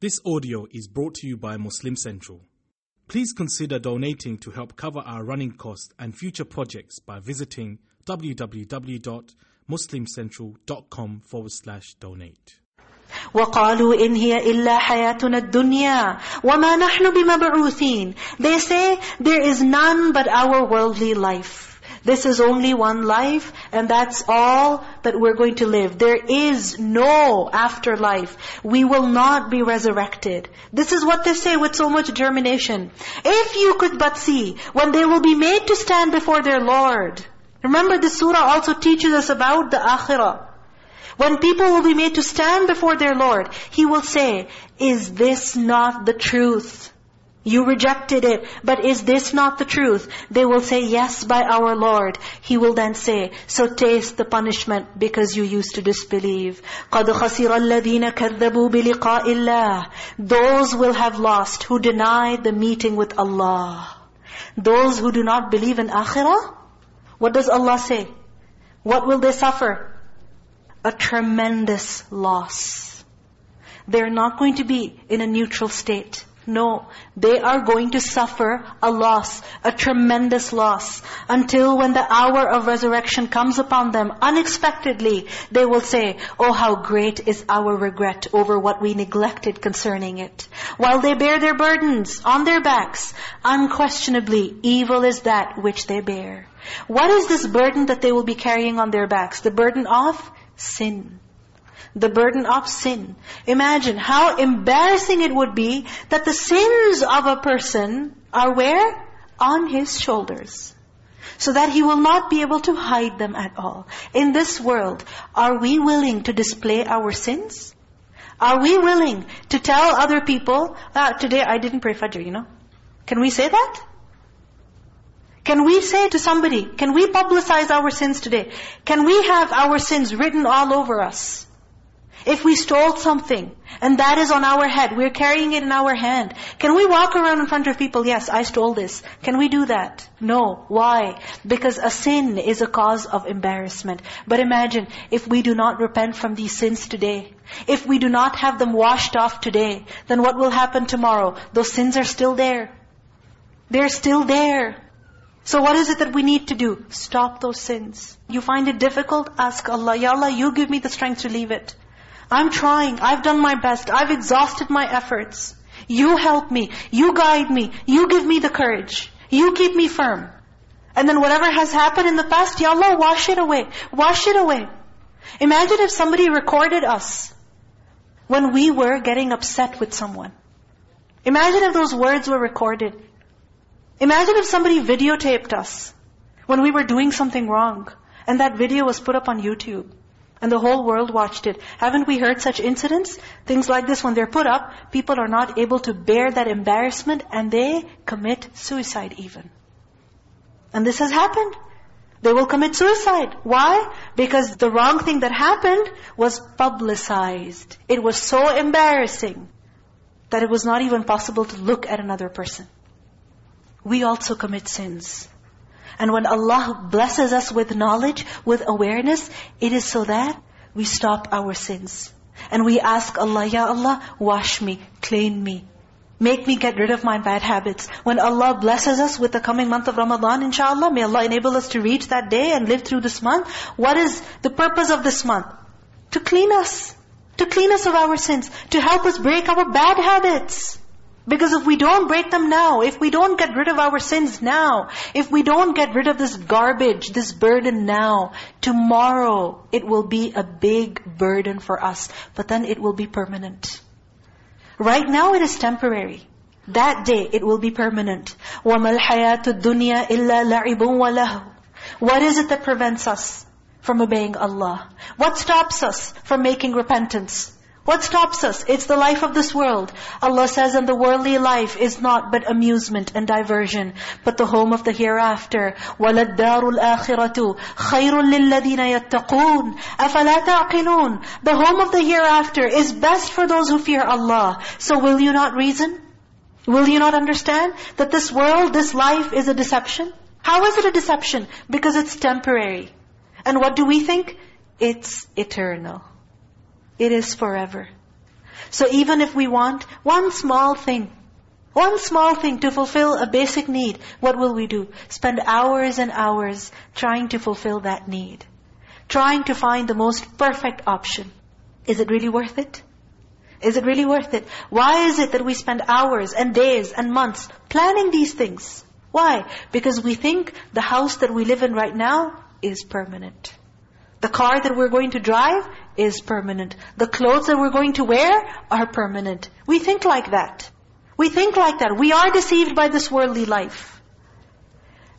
This audio is brought to you by Muslim Central. Please consider donating to help cover our running costs and future projects by visiting www.muslimcentral.com forward slash donate. وقالوا إن هي إلا حياتنا الدنيا وما نحن بمبعوثين They say there is none but our worldly life. This is only one life and that's all that we're going to live. There is no afterlife. We will not be resurrected. This is what they say with so much germination. If you could but see, when they will be made to stand before their Lord. Remember this surah also teaches us about the akhirah. When people will be made to stand before their Lord, He will say, is this not the truth? You rejected it, but is this not the truth? They will say, yes, by our Lord. He will then say, so taste the punishment because you used to disbelieve. قَدْ خَسِرَ الَّذِينَ كَذَّبُوا بِلِقَاءِ اللَّهِ Those will have lost who denied the meeting with Allah. Those who do not believe in akhirah, what does Allah say? What will they suffer? A tremendous loss. They're not going to be in a neutral state. No, they are going to suffer a loss, a tremendous loss. Until when the hour of resurrection comes upon them, unexpectedly, they will say, Oh, how great is our regret over what we neglected concerning it. While they bear their burdens on their backs, unquestionably, evil is that which they bear. What is this burden that they will be carrying on their backs? The burden of sin the burden of sin. Imagine how embarrassing it would be that the sins of a person are where? On his shoulders. So that he will not be able to hide them at all. In this world, are we willing to display our sins? Are we willing to tell other people, ah, today I didn't pray Fajr, you know? Can we say that? Can we say to somebody, can we publicize our sins today? Can we have our sins written all over us? If we stole something, and that is on our head, we're carrying it in our hand. Can we walk around in front of people, yes, I stole this. Can we do that? No. Why? Because a sin is a cause of embarrassment. But imagine, if we do not repent from these sins today, if we do not have them washed off today, then what will happen tomorrow? Those sins are still there. They're still there. So what is it that we need to do? Stop those sins. You find it difficult? Ask Allah, Ya Allah, you give me the strength to leave it. I'm trying. I've done my best. I've exhausted my efforts. You help me. You guide me. You give me the courage. You keep me firm. And then whatever has happened in the past, Ya Allah, wash it away. Wash it away. Imagine if somebody recorded us when we were getting upset with someone. Imagine if those words were recorded. Imagine if somebody videotaped us when we were doing something wrong and that video was put up on YouTube. And the whole world watched it. Haven't we heard such incidents? Things like this, when they're put up, people are not able to bear that embarrassment and they commit suicide even. And this has happened. They will commit suicide. Why? Because the wrong thing that happened was publicized. It was so embarrassing that it was not even possible to look at another person. We also commit sins. And when Allah blesses us with knowledge, with awareness, it is so that we stop our sins. And we ask Allah, Ya Allah, wash me, clean me. Make me get rid of my bad habits. When Allah blesses us with the coming month of Ramadan, inshallah, may Allah enable us to reach that day and live through this month. What is the purpose of this month? To clean us. To clean us of our sins. To help us break our bad habits. Because if we don't break them now, if we don't get rid of our sins now, if we don't get rid of this garbage, this burden now, tomorrow it will be a big burden for us. But then it will be permanent. Right now it is temporary. That day it will be permanent. وَمَا الْحَيَاةُ الدُّنْيَا إِلَّا لَعِبٌ وَلَهُ What is it that prevents us from obeying Allah? What stops us from making repentance? What stops us? It's the life of this world. Allah says, and the worldly life is not but amusement and diversion, but the home of the hereafter. وَلَلدَّارُ الْآخِرَةُ خَيْرٌ لِلَّذِينَ يَتَّقُونَ أَفَلَا تَعْقِلُونَ The home of the hereafter is best for those who fear Allah. So will you not reason? Will you not understand that this world, this life is a deception? How is it a deception? Because it's temporary. And what do we think? It's eternal. It is forever. So even if we want one small thing, one small thing to fulfill a basic need, what will we do? Spend hours and hours trying to fulfill that need. Trying to find the most perfect option. Is it really worth it? Is it really worth it? Why is it that we spend hours and days and months planning these things? Why? Because we think the house that we live in right now is permanent. The car that we're going to drive is permanent. The clothes that we're going to wear are permanent. We think like that. We think like that. We are deceived by this worldly life.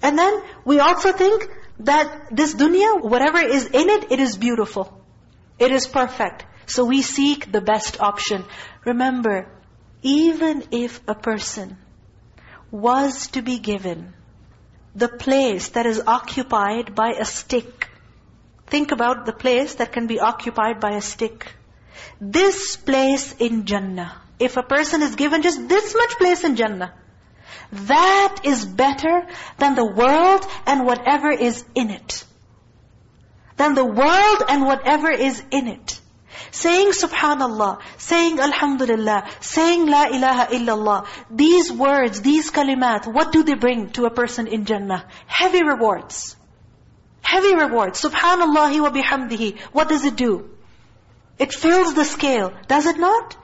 And then we also think that this dunya, whatever is in it, it is beautiful. It is perfect. So we seek the best option. Remember, even if a person was to be given the place that is occupied by a stick. Think about the place that can be occupied by a stick. This place in Jannah, if a person is given just this much place in Jannah, that is better than the world and whatever is in it. Than the world and whatever is in it. Saying subhanallah, saying alhamdulillah, saying la ilaha illallah. These words, these kalimat, what do they bring to a person in Jannah? Heavy rewards. Heavy rewards. Subhanallah wa bihamdihi. What does it do? It fills the scale. Does it not?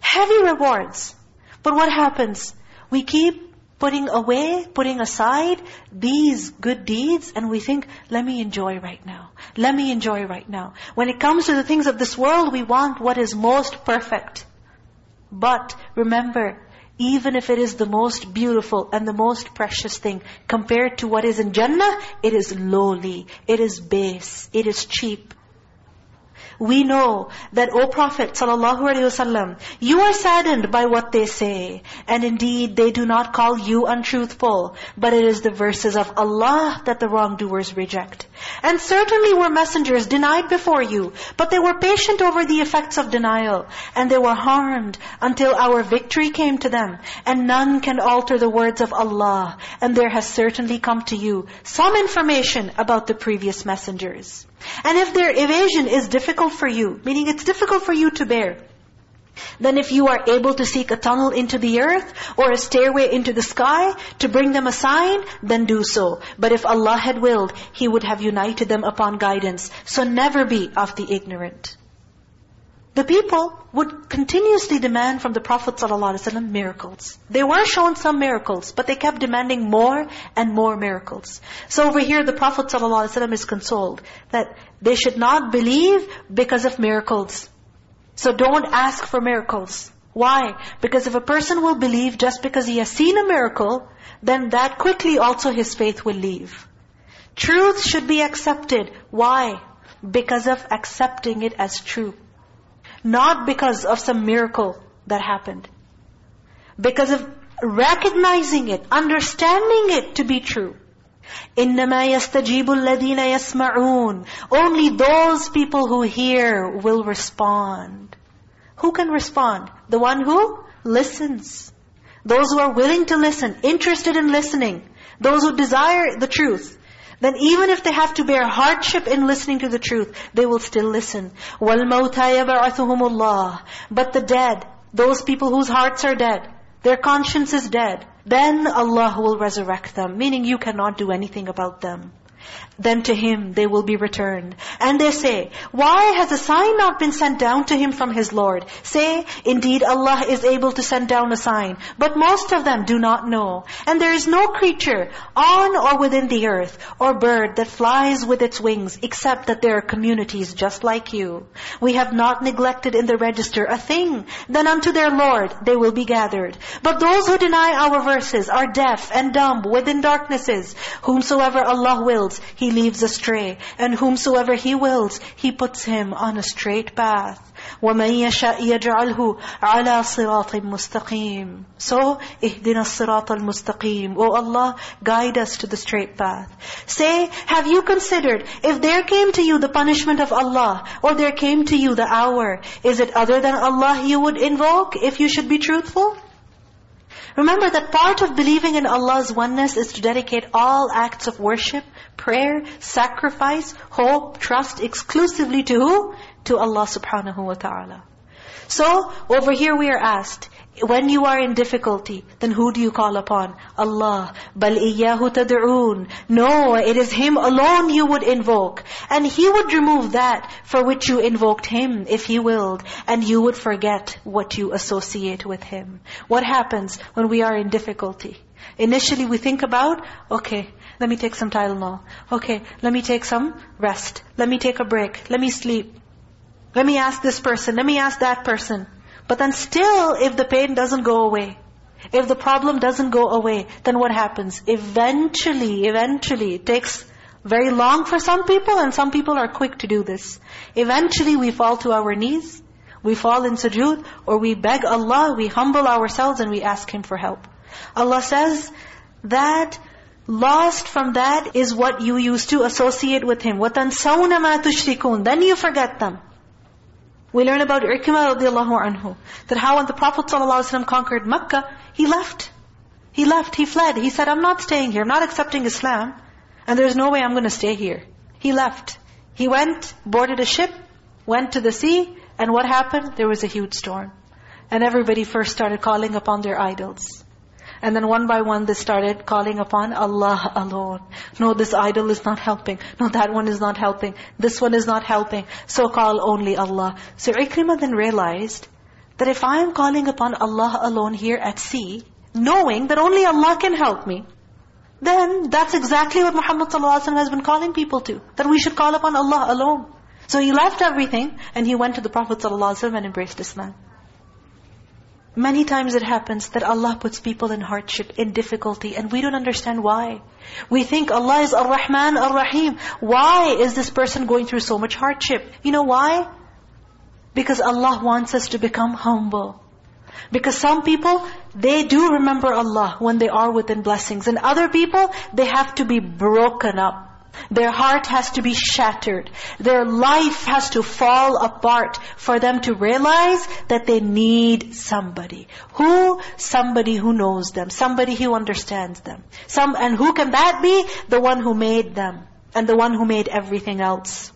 Heavy rewards. But what happens? We keep putting away, putting aside these good deeds and we think, let me enjoy right now. Let me enjoy right now. When it comes to the things of this world, we want what is most perfect. But remember, even if it is the most beautiful and the most precious thing, compared to what is in Jannah, it is lowly, it is base, it is cheap. We know that, O Prophet ﷺ, you are saddened by what they say. And indeed, they do not call you untruthful. But it is the verses of Allah that the wrongdoers reject. And certainly were messengers denied before you. But they were patient over the effects of denial. And they were harmed until our victory came to them. And none can alter the words of Allah. And there has certainly come to you some information about the previous messengers. And if their evasion is difficult for you, meaning it's difficult for you to bear, then if you are able to seek a tunnel into the earth or a stairway into the sky to bring them a sign, then do so. But if Allah had willed, He would have united them upon guidance. So never be of the ignorant. The people would continuously demand from the Prophet ﷺ miracles. They were shown some miracles, but they kept demanding more and more miracles. So over here the Prophet ﷺ is consoled that they should not believe because of miracles. So don't ask for miracles. Why? Because if a person will believe just because he has seen a miracle, then that quickly also his faith will leave. Truth should be accepted. Why? Because of accepting it as true. Not because of some miracle that happened. Because of recognizing it, understanding it to be true. إِنَّمَا يَسْتَجِيبُ الَّذِينَ يَسْمَعُونَ Only those people who hear will respond. Who can respond? The one who listens. Those who are willing to listen, interested in listening. Those who desire the truth then even if they have to bear hardship in listening to the truth, they will still listen. وَالْمَوْتَى يَبْعَثُهُمُ اللَّهِ But the dead, those people whose hearts are dead, their conscience is dead, then Allah will resurrect them, meaning you cannot do anything about them then to Him they will be returned. And they say, why has a sign not been sent down to him from his Lord? Say, indeed Allah is able to send down a sign. But most of them do not know. And there is no creature on or within the earth or bird that flies with its wings except that there are communities just like you. We have not neglected in the register a thing. Then unto their Lord they will be gathered. But those who deny our verses are deaf and dumb within darknesses. Whomsoever Allah wills, He leaves astray. And whomsoever He wills, He puts him on a straight path. وَمَنْ يَشَاء يَجْعَلْهُ عَلَى صِرَاطٍ مُسْتَقِيمٍ So, اهْدِنَا الصِّرَاطَ الْمُسْتَقِيمِ O Allah, guide us to the straight path. Say, have you considered, if there came to you the punishment of Allah, or there came to you the hour, is it other than Allah you would invoke if you should be truthful? Remember that part of believing in Allah's oneness is to dedicate all acts of worship, prayer, sacrifice, hope, trust exclusively to who? To Allah subhanahu wa ta'ala. So, over here we are asked, when you are in difficulty, then who do you call upon? Allah. بَلْ إِيَّاهُ تَدْعُونَ No, it is Him alone you would invoke. And He would remove that for which you invoked Him, if He willed. And you would forget what you associate with Him. What happens when we are in difficulty? Initially we think about, okay, let me take some Tylenol. Okay, let me take some rest. Let me take a break. Let me sleep. Let me ask this person. Let me ask that person. But then still, if the pain doesn't go away, if the problem doesn't go away, then what happens? Eventually, eventually, it takes very long for some people and some people are quick to do this. Eventually we fall to our knees, we fall in sujood, or we beg Allah, we humble ourselves and we ask Him for help. Allah says that lost from that is what you used to associate with Him. وَتَنْسَوْنَ مَا تُشْرِكُونَ Then you forget them. We learn about Ikrimah radiallahu anhu, that how when the Prophet ﷺ conquered Makkah, he left. He left, he fled. He said, I'm not staying here, I'm not accepting Islam. And there's no way I'm going to stay here. He left. He went, boarded a ship, went to the sea, and what happened? There was a huge storm. And everybody first started calling upon their idols. And then one by one they started calling upon Allah alone. No, this idol is not helping. No, that one is not helping. This one is not helping. So call only Allah. So Ikrimah then realized that if I am calling upon Allah alone here at sea, knowing that only Allah can help me, then that's exactly what Muhammad ﷺ has been calling people to. That we should call upon Allah alone. So he left everything and he went to the Prophet ﷺ and embraced Islam. Many times it happens that Allah puts people in hardship, in difficulty, and we don't understand why. We think Allah is Ar-Rahman, Ar-Rahim. Why is this person going through so much hardship? You know why? Because Allah wants us to become humble. Because some people, they do remember Allah when they are within blessings. And other people, they have to be broken up. Their heart has to be shattered. Their life has to fall apart for them to realize that they need somebody. Who? Somebody who knows them. Somebody who understands them. Some, and who can that be? The one who made them. And the one who made everything else.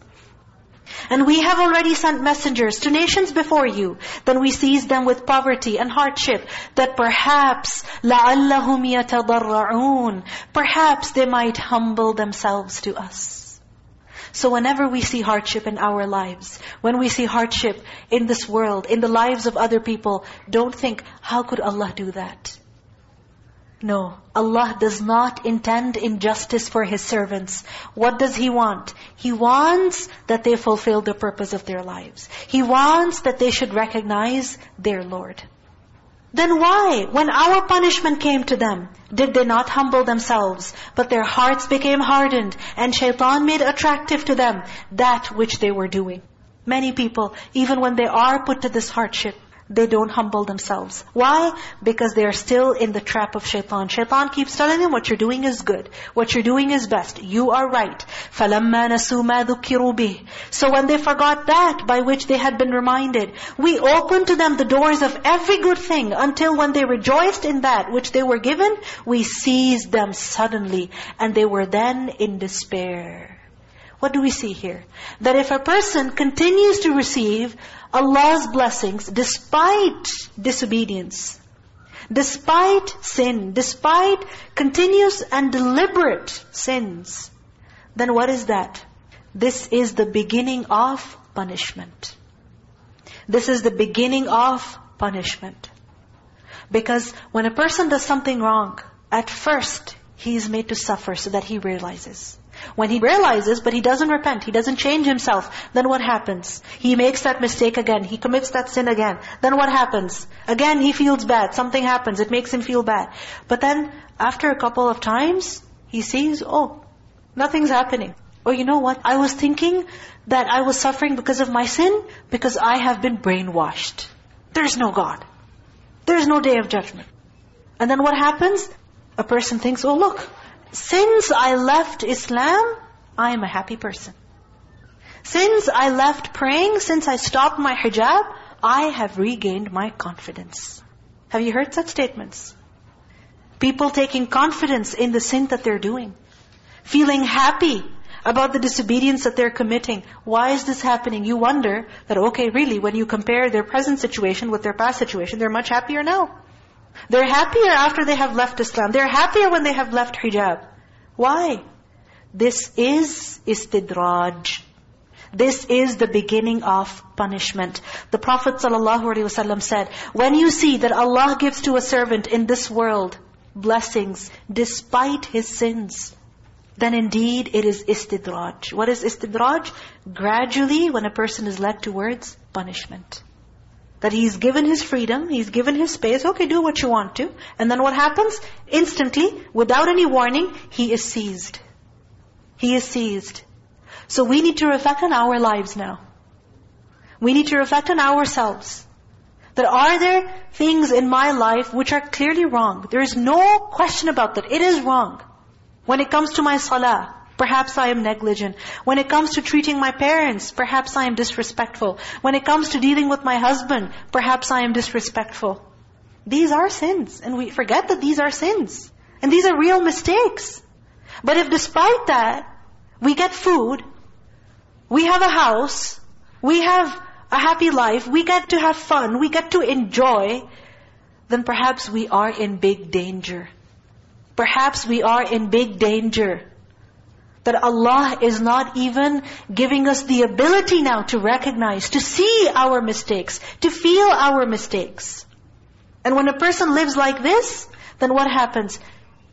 And we have already sent messengers to nations before you. Then we seized them with poverty and hardship. That perhaps, لَعَلَّهُمْ يَتَضَرَّعُونَ Perhaps they might humble themselves to us. So whenever we see hardship in our lives, when we see hardship in this world, in the lives of other people, don't think, how could Allah do that? No, Allah does not intend injustice for His servants. What does He want? He wants that they fulfill the purpose of their lives. He wants that they should recognize their Lord. Then why, when our punishment came to them, did they not humble themselves, but their hearts became hardened, and shaitan made attractive to them that which they were doing? Many people, even when they are put to this hardship, they don't humble themselves. Why? Because they are still in the trap of shaitan. Shaitan keeps telling them, what you're doing is good. What you're doing is best. You are right. فَلَمَّا نَسُوا مَا ذُكِّرُوا بِهِ So when they forgot that by which they had been reminded, we opened to them the doors of every good thing until when they rejoiced in that which they were given, we seized them suddenly and they were then in despair. What do we see here? That if a person continues to receive Allah's blessings despite disobedience, despite sin, despite continuous and deliberate sins, then what is that? This is the beginning of punishment. This is the beginning of punishment. Because when a person does something wrong, at first he is made to suffer so that he realizes. When he realizes, but he doesn't repent, he doesn't change himself, then what happens? He makes that mistake again, he commits that sin again. Then what happens? Again he feels bad, something happens, it makes him feel bad. But then, after a couple of times, he sees, oh, nothing's happening. Or you know what? I was thinking that I was suffering because of my sin, because I have been brainwashed. There's no God. There's no day of judgment. And then what happens? A person thinks, oh look, since I left Islam, I am a happy person. Since I left praying, since I stopped my hijab, I have regained my confidence. Have you heard such statements? People taking confidence in the sin that they're doing. Feeling happy about the disobedience that they're committing. Why is this happening? You wonder that, okay, really, when you compare their present situation with their past situation, they're much happier now. They're happier after they have left Islam. They're happier when they have left hijab. Why? This is istidraj. This is the beginning of punishment. The Prophet ﷺ said, when you see that Allah gives to a servant in this world blessings despite his sins, then indeed it is istidraj. What is istidraj? Gradually, when a person is led towards punishment. That he's given his freedom, he's given his space, okay, do what you want to. And then what happens? Instantly, without any warning, he is seized. He is seized. So we need to reflect on our lives now. We need to reflect on ourselves. That are there things in my life which are clearly wrong? There is no question about that. It is wrong. When it comes to my salah, perhaps I am negligent. When it comes to treating my parents, perhaps I am disrespectful. When it comes to dealing with my husband, perhaps I am disrespectful. These are sins. And we forget that these are sins. And these are real mistakes. But if despite that, we get food, we have a house, we have a happy life, we get to have fun, we get to enjoy, then perhaps we are in big danger. Perhaps we are in big danger. That Allah is not even giving us the ability now to recognize, to see our mistakes, to feel our mistakes. And when a person lives like this, then what happens?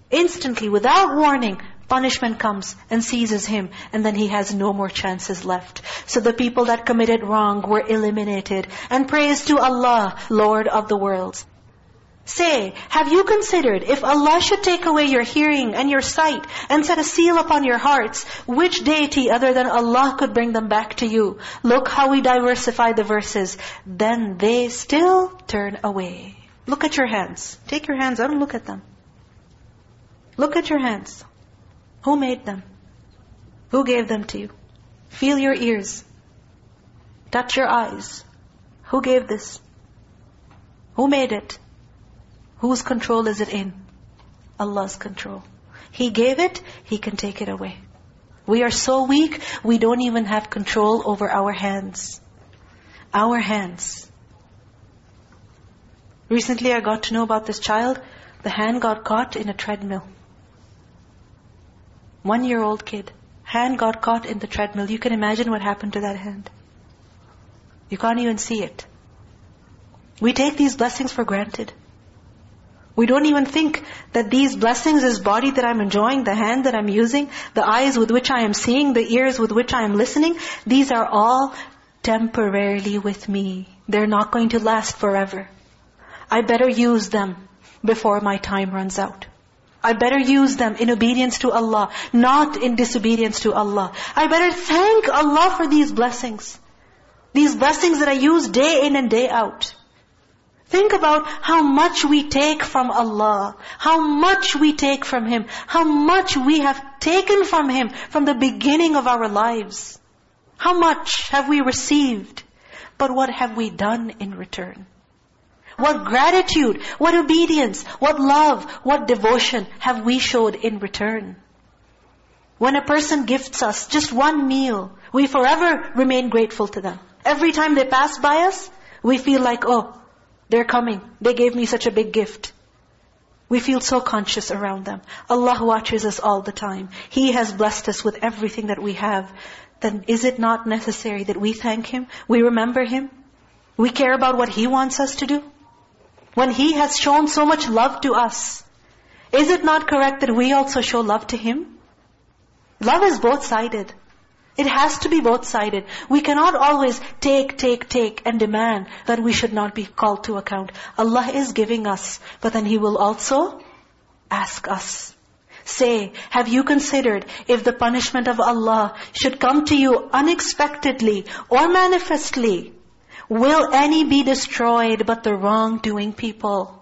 Instantly, without warning, punishment comes and seizes him. And then he has no more chances left. So the people that committed wrong were eliminated. And praise to Allah, Lord of the worlds. Say, have you considered if Allah should take away your hearing and your sight and set a seal upon your hearts, which deity other than Allah could bring them back to you? Look how we diversify the verses. Then they still turn away. Look at your hands. Take your hands out and look at them. Look at your hands. Who made them? Who gave them to you? Feel your ears. Touch your eyes. Who gave this? Who made it? Whose control is it in? Allah's control. He gave it, He can take it away. We are so weak, we don't even have control over our hands. Our hands. Recently I got to know about this child. The hand got caught in a treadmill. One-year-old kid. Hand got caught in the treadmill. You can imagine what happened to that hand. You can't even see it. We take these blessings for granted. We don't even think that these blessings, this body that I'm enjoying, the hand that I'm using, the eyes with which I am seeing, the ears with which I am listening, these are all temporarily with me. They're not going to last forever. I better use them before my time runs out. I better use them in obedience to Allah, not in disobedience to Allah. I better thank Allah for these blessings. These blessings that I use day in and day out. Think about how much we take from Allah, how much we take from Him, how much we have taken from Him from the beginning of our lives. How much have we received, but what have we done in return? What gratitude, what obedience, what love, what devotion have we showed in return? When a person gifts us just one meal, we forever remain grateful to them. Every time they pass by us, we feel like, oh, they're coming. They gave me such a big gift. We feel so conscious around them. Allah watches us all the time. He has blessed us with everything that we have. Then is it not necessary that we thank Him? We remember Him? We care about what He wants us to do? When He has shown so much love to us, is it not correct that we also show love to Him? Love is both-sided. It has to be both-sided. We cannot always take, take, take and demand that we should not be called to account. Allah is giving us, but then He will also ask us. Say, have you considered if the punishment of Allah should come to you unexpectedly or manifestly, will any be destroyed but the wrongdoing people?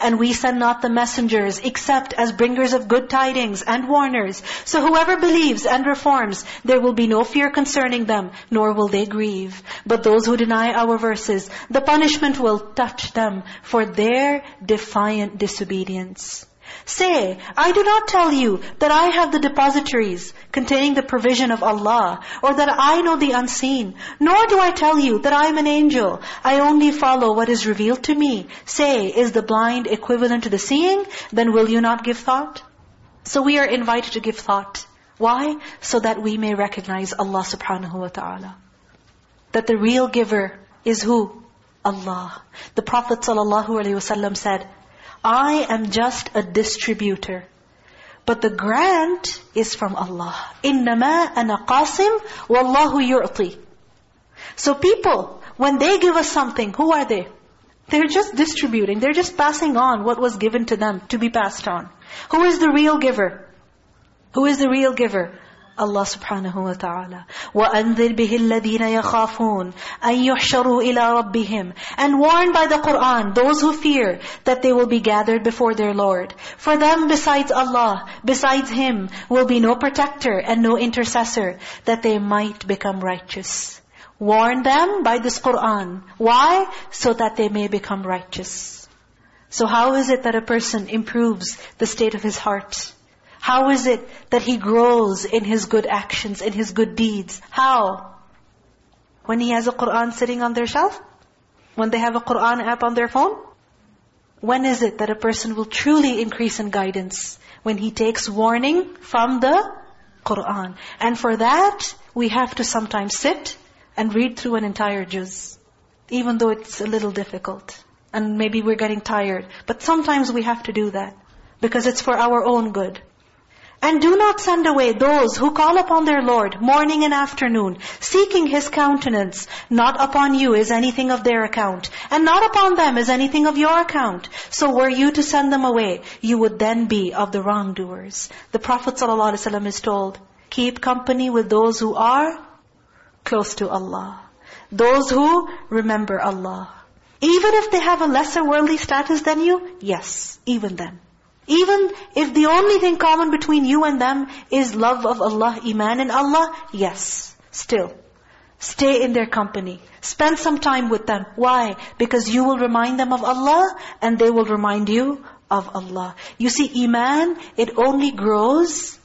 And we send not the messengers except as bringers of good tidings and warners. So whoever believes and reforms, there will be no fear concerning them, nor will they grieve. But those who deny our verses, the punishment will touch them for their defiant disobedience. Say, I do not tell you that I have the depositories containing the provision of Allah, or that I know the unseen. Nor do I tell you that I am an angel. I only follow what is revealed to me. Say, is the blind equivalent to the seeing? Then will you not give thought? So we are invited to give thought. Why? So that we may recognize Allah subhanahu wa ta'ala. That the real giver is who? Allah. The Prophet sallallahu alaihi wasallam said, I am just a distributor. But the grant is from Allah. إِنَّمَا أَنَا قَاسِمْ وَاللَّهُ يُعْطِي So people, when they give us something, who are they? They're just distributing. They're just passing on what was given to them to be passed on. Who is the real giver? Who is the real giver? Allah subhanahu wa ta'ala. وَأَنذِرْ بِهِ الَّذِينَ يَخَافُونَ أَن يُحْشَرُوا إِلَىٰ رَبِّهِمْ And warn by the Qur'an those who fear that they will be gathered before their Lord. For them besides Allah, besides Him, will be no protector and no intercessor that they might become righteous. Warn them by this Qur'an. Why? So that they may become righteous. So how is it that a person improves the state of his heart? How is it that he grows in his good actions, in his good deeds? How? When he has a Qur'an sitting on their shelf? When they have a Qur'an app on their phone? When is it that a person will truly increase in guidance? When he takes warning from the Qur'an. And for that, we have to sometimes sit and read through an entire juz. Even though it's a little difficult. And maybe we're getting tired. But sometimes we have to do that. Because it's for our own good. And do not send away those who call upon their Lord morning and afternoon, seeking His countenance. Not upon you is anything of their account, and not upon them is anything of your account. So were you to send them away, you would then be of the wrongdoers. The Prophet ﷺ is told, keep company with those who are close to Allah. Those who remember Allah. Even if they have a lesser worldly status than you, yes, even then. Even if the only thing common between you and them is love of Allah, iman in Allah, yes, still. Stay in their company. Spend some time with them. Why? Because you will remind them of Allah and they will remind you of Allah. You see, iman, it only grows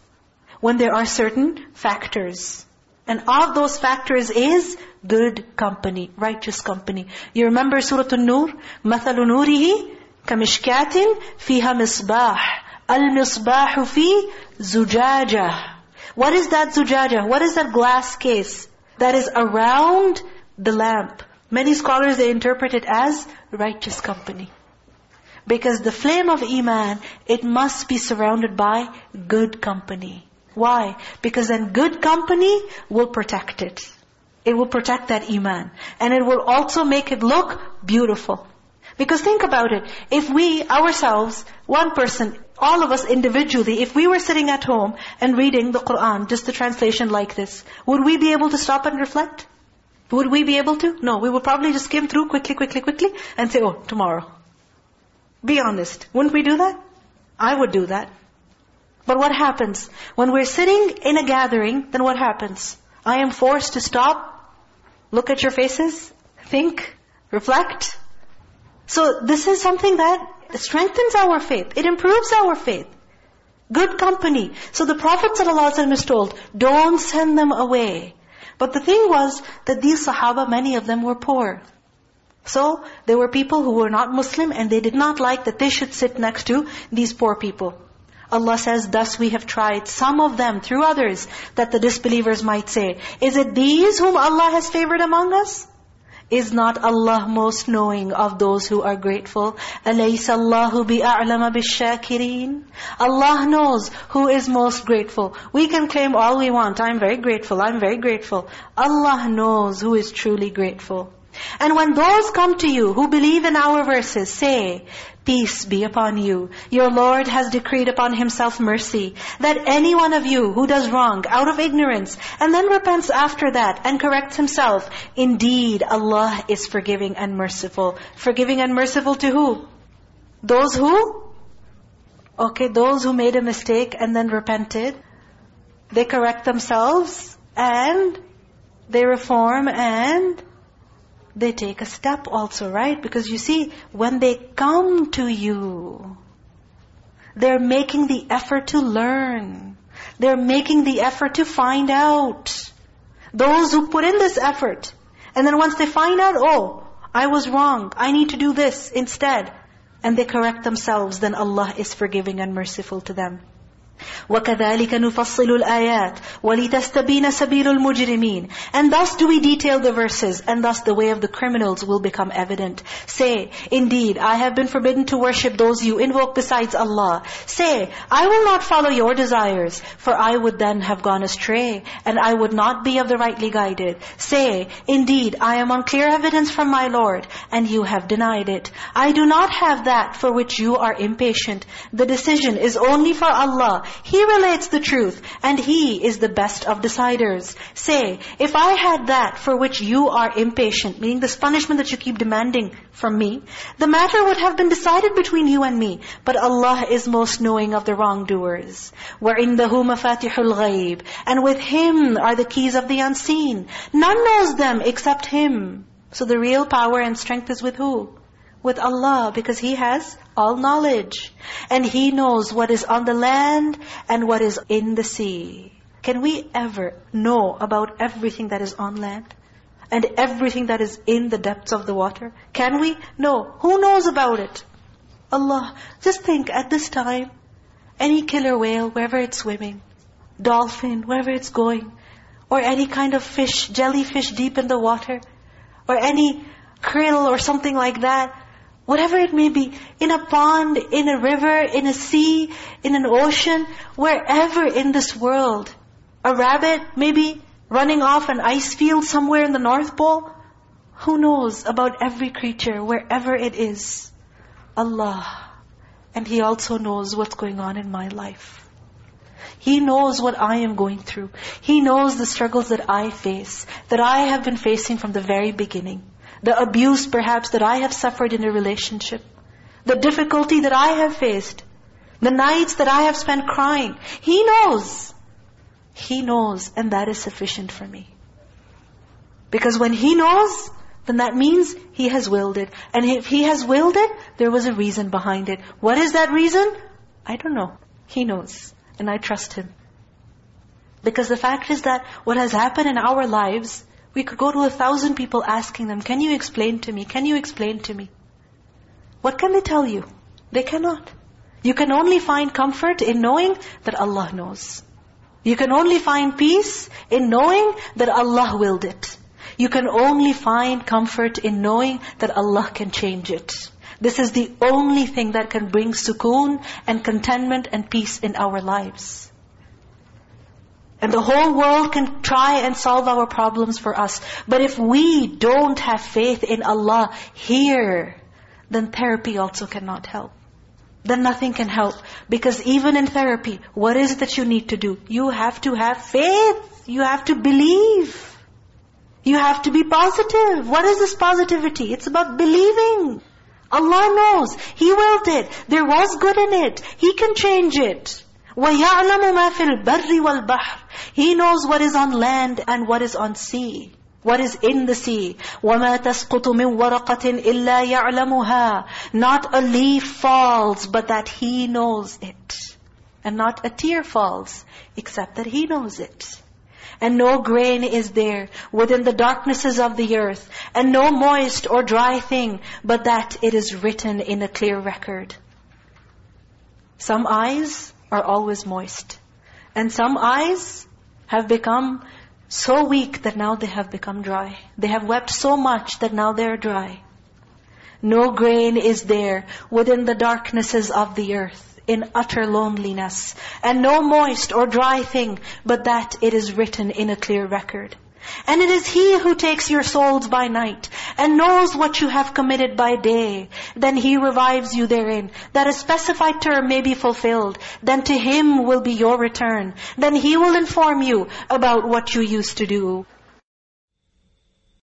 when there are certain factors. And of those factors is good company, righteous company. You remember Surah An-Nur? مَثَلُ نُورِهِ كمشكاة فيها مصباح المصباح في زجاجة What is that zujaja? What is that glass case that is around the lamp? Many scholars, they interpret it as righteous company. Because the flame of Iman, it must be surrounded by good company. Why? Because then good company will protect it. It will protect that Iman. And it will also make it look beautiful. Because think about it. If we ourselves, one person, all of us individually, if we were sitting at home and reading the Qur'an, just the translation like this, would we be able to stop and reflect? Would we be able to? No, we would probably just skim through quickly, quickly, quickly and say, oh, tomorrow. Be honest. Wouldn't we do that? I would do that. But what happens? When we're sitting in a gathering, then what happens? I am forced to stop, look at your faces, think, reflect, so this is something that strengthens our faith. It improves our faith. Good company. So the Prophet ﷺ is told, don't send them away. But the thing was that these Sahaba, many of them were poor. So there were people who were not Muslim and they did not like that they should sit next to these poor people. Allah says, thus we have tried some of them through others that the disbelievers might say, is it these whom Allah has favored among us? Is not Allah most knowing of those who are grateful? أَلَيْسَ اللَّهُ بِأَعْلَمَ بِالشَّاكِرِينَ Allah knows who is most grateful. We can claim all we want. I'm very grateful, I'm very grateful. Allah knows who is truly grateful. And when those come to you who believe in our verses, say, Peace be upon you. Your Lord has decreed upon Himself mercy, that any one of you who does wrong out of ignorance, and then repents after that and corrects himself, indeed Allah is forgiving and merciful. Forgiving and merciful to who? Those who? Okay, those who made a mistake and then repented. They correct themselves and they reform and they take a step also, right? Because you see, when they come to you, They're making the effort to learn. They're making the effort to find out. Those who put in this effort, and then once they find out, oh, I was wrong, I need to do this instead, and they correct themselves, then Allah is forgiving and merciful to them. وَكَذَلِكَ نُفَصِّلُ الْآيَاتِ وَلِتَسْتَبِينَ سَبِيلُ الْمُجْرِمِينَ And thus do we detail the verses, and thus the way of the criminals will become evident. Say, indeed, I have been forbidden to worship those you invoke besides Allah. Say, I will not follow your desires, for I would then have gone astray, and I would not be of the rightly guided. Say, indeed, I am on clear evidence from my Lord, and you have denied it. I do not have that for which you are impatient. The decision is only for Allah, he relates the truth, and He is the best of deciders. Say, if I had that for which you are impatient, meaning this punishment that you keep demanding from me, the matter would have been decided between you and me. But Allah is most knowing of the wrongdoers. وَعِنْدَهُ مَفَاتِحُ الْغَيْبِ And with Him are the keys of the unseen. None knows them except Him. So the real power and strength is with who? with Allah because He has all knowledge. And He knows what is on the land and what is in the sea. Can we ever know about everything that is on land? And everything that is in the depths of the water? Can we? No. Who knows about it? Allah. Just think, at this time, any killer whale, wherever it's swimming, dolphin, wherever it's going, or any kind of fish, jellyfish deep in the water, or any krill or something like that, Whatever it may be, in a pond, in a river, in a sea, in an ocean, wherever in this world. A rabbit maybe running off an ice field somewhere in the North Pole. Who knows about every creature, wherever it is? Allah. And He also knows what's going on in my life. He knows what I am going through. He knows the struggles that I face, that I have been facing from the very beginning the abuse perhaps that I have suffered in a relationship, the difficulty that I have faced, the nights that I have spent crying. He knows. He knows and that is sufficient for me. Because when He knows, then that means He has willed it. And if He has willed it, there was a reason behind it. What is that reason? I don't know. He knows. And I trust Him. Because the fact is that what has happened in our lives we could go to a thousand people asking them, can you explain to me? Can you explain to me? What can they tell you? They cannot. You can only find comfort in knowing that Allah knows. You can only find peace in knowing that Allah willed it. You can only find comfort in knowing that Allah can change it. This is the only thing that can bring sukoon and contentment and peace in our lives. And the whole world can try and solve our problems for us. But if we don't have faith in Allah here, then therapy also cannot help. Then nothing can help. Because even in therapy, what is it that you need to do? You have to have faith. You have to believe. You have to be positive. What is this positivity? It's about believing. Allah knows. He willed it. There was good in it. He can change it. وَيَعْلَمُ مَا فِي الْبَرِّ وَالْبَحْرِ He knows what is on land and what is on sea. What is in the sea. وَمَا تَسْقُطُ مِنْ وَرَقَةٍ إِلَّا يَعْلَمُهَا Not a leaf falls, but that He knows it. And not a tear falls, except that He knows it. And no grain is there within the darknesses of the earth, and no moist or dry thing, but that it is written in a clear record. Some eyes are always moist. And some eyes have become so weak that now they have become dry. They have wept so much that now they are dry. No grain is there within the darknesses of the earth in utter loneliness. And no moist or dry thing, but that it is written in a clear record. And it is He who takes your souls by night and knows what you have committed by day. Then He revives you therein, that a specified term may be fulfilled. Then to Him will be your return. Then He will inform you about what you used to do.